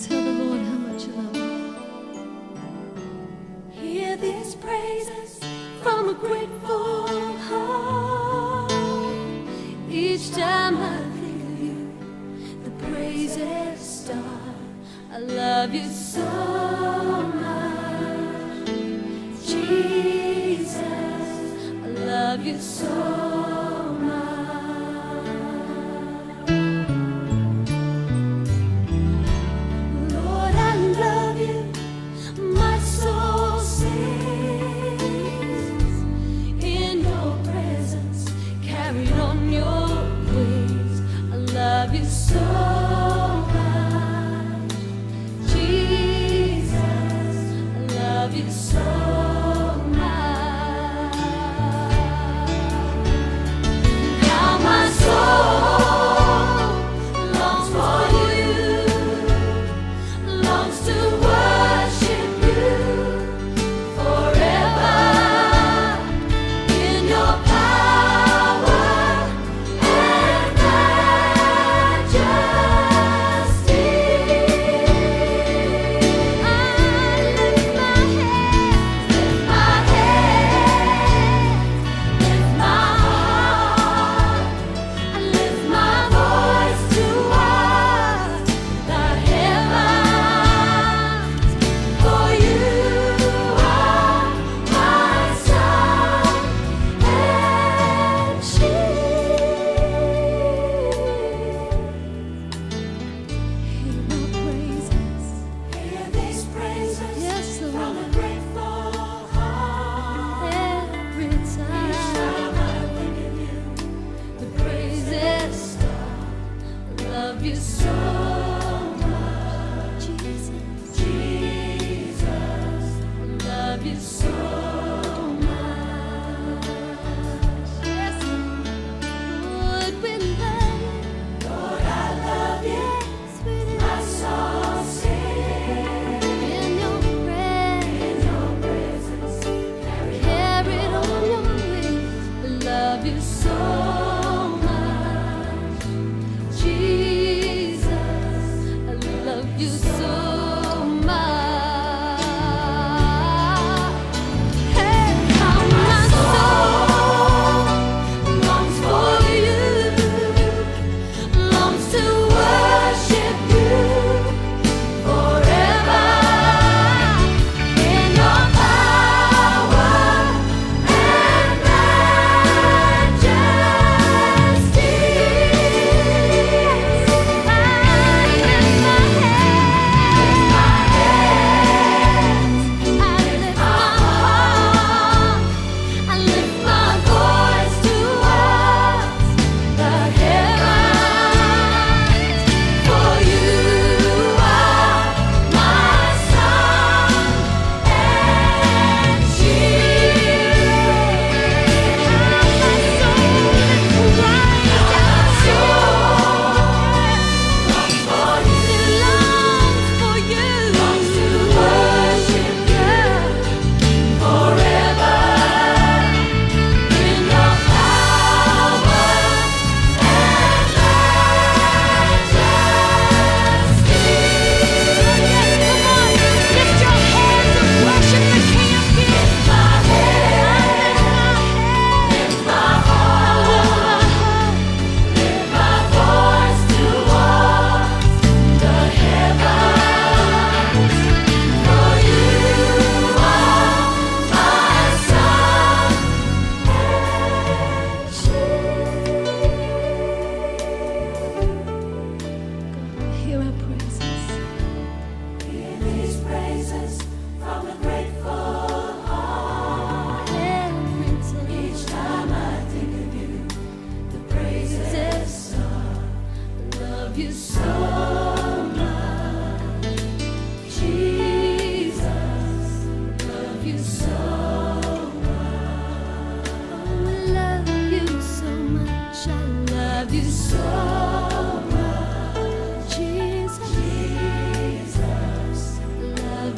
Tell the Lord how much you love him. Hear these praises from a grateful heart. Each time I think of you, the praises start. I love you so much, Jesus. I love you so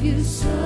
you so